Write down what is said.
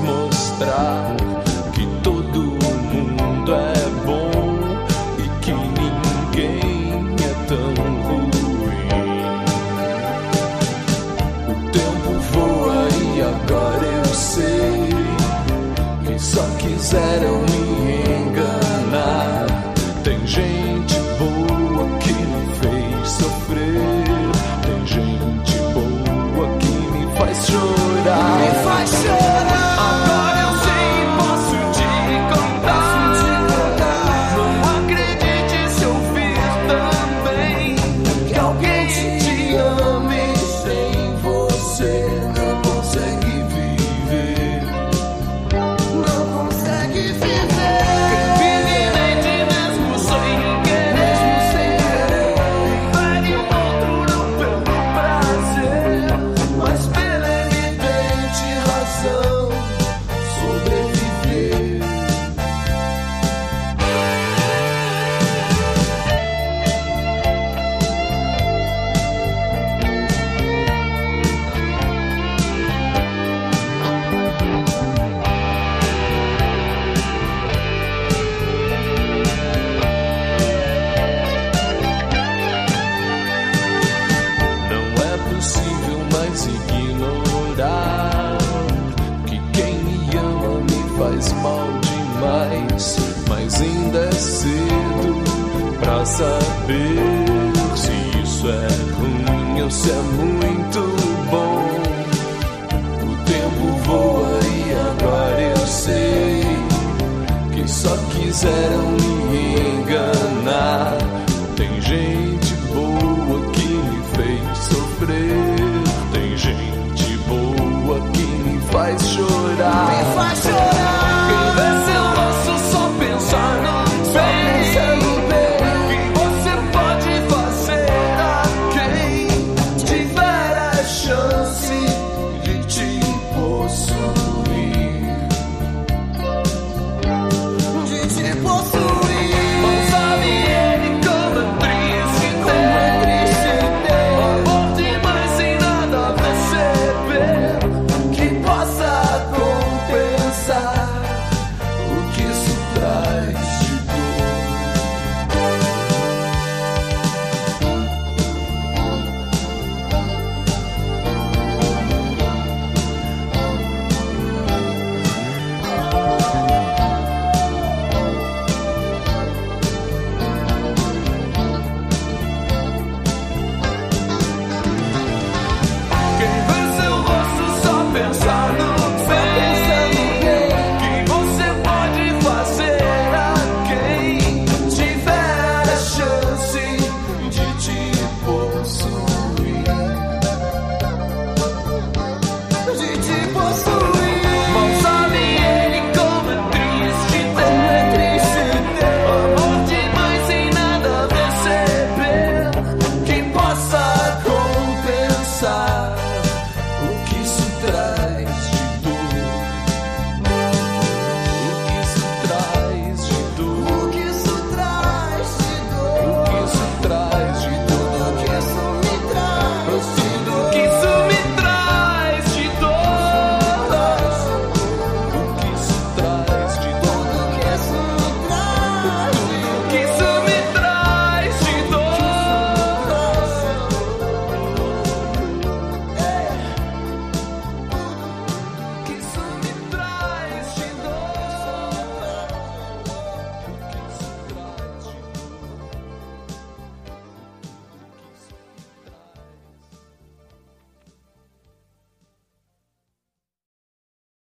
mostrar que todo mundo é bom e que ninguém é tão ruim. O tempo voa e agora eu sei que só quiseram me enganar. Tem gente boa que me fez sofrer, razão sobreviver. Não é possível mais ignorar saber se isso é ruim ou se é muito bom. O tempo voa e agora eu sei que só quiseram me enganar. Tem gente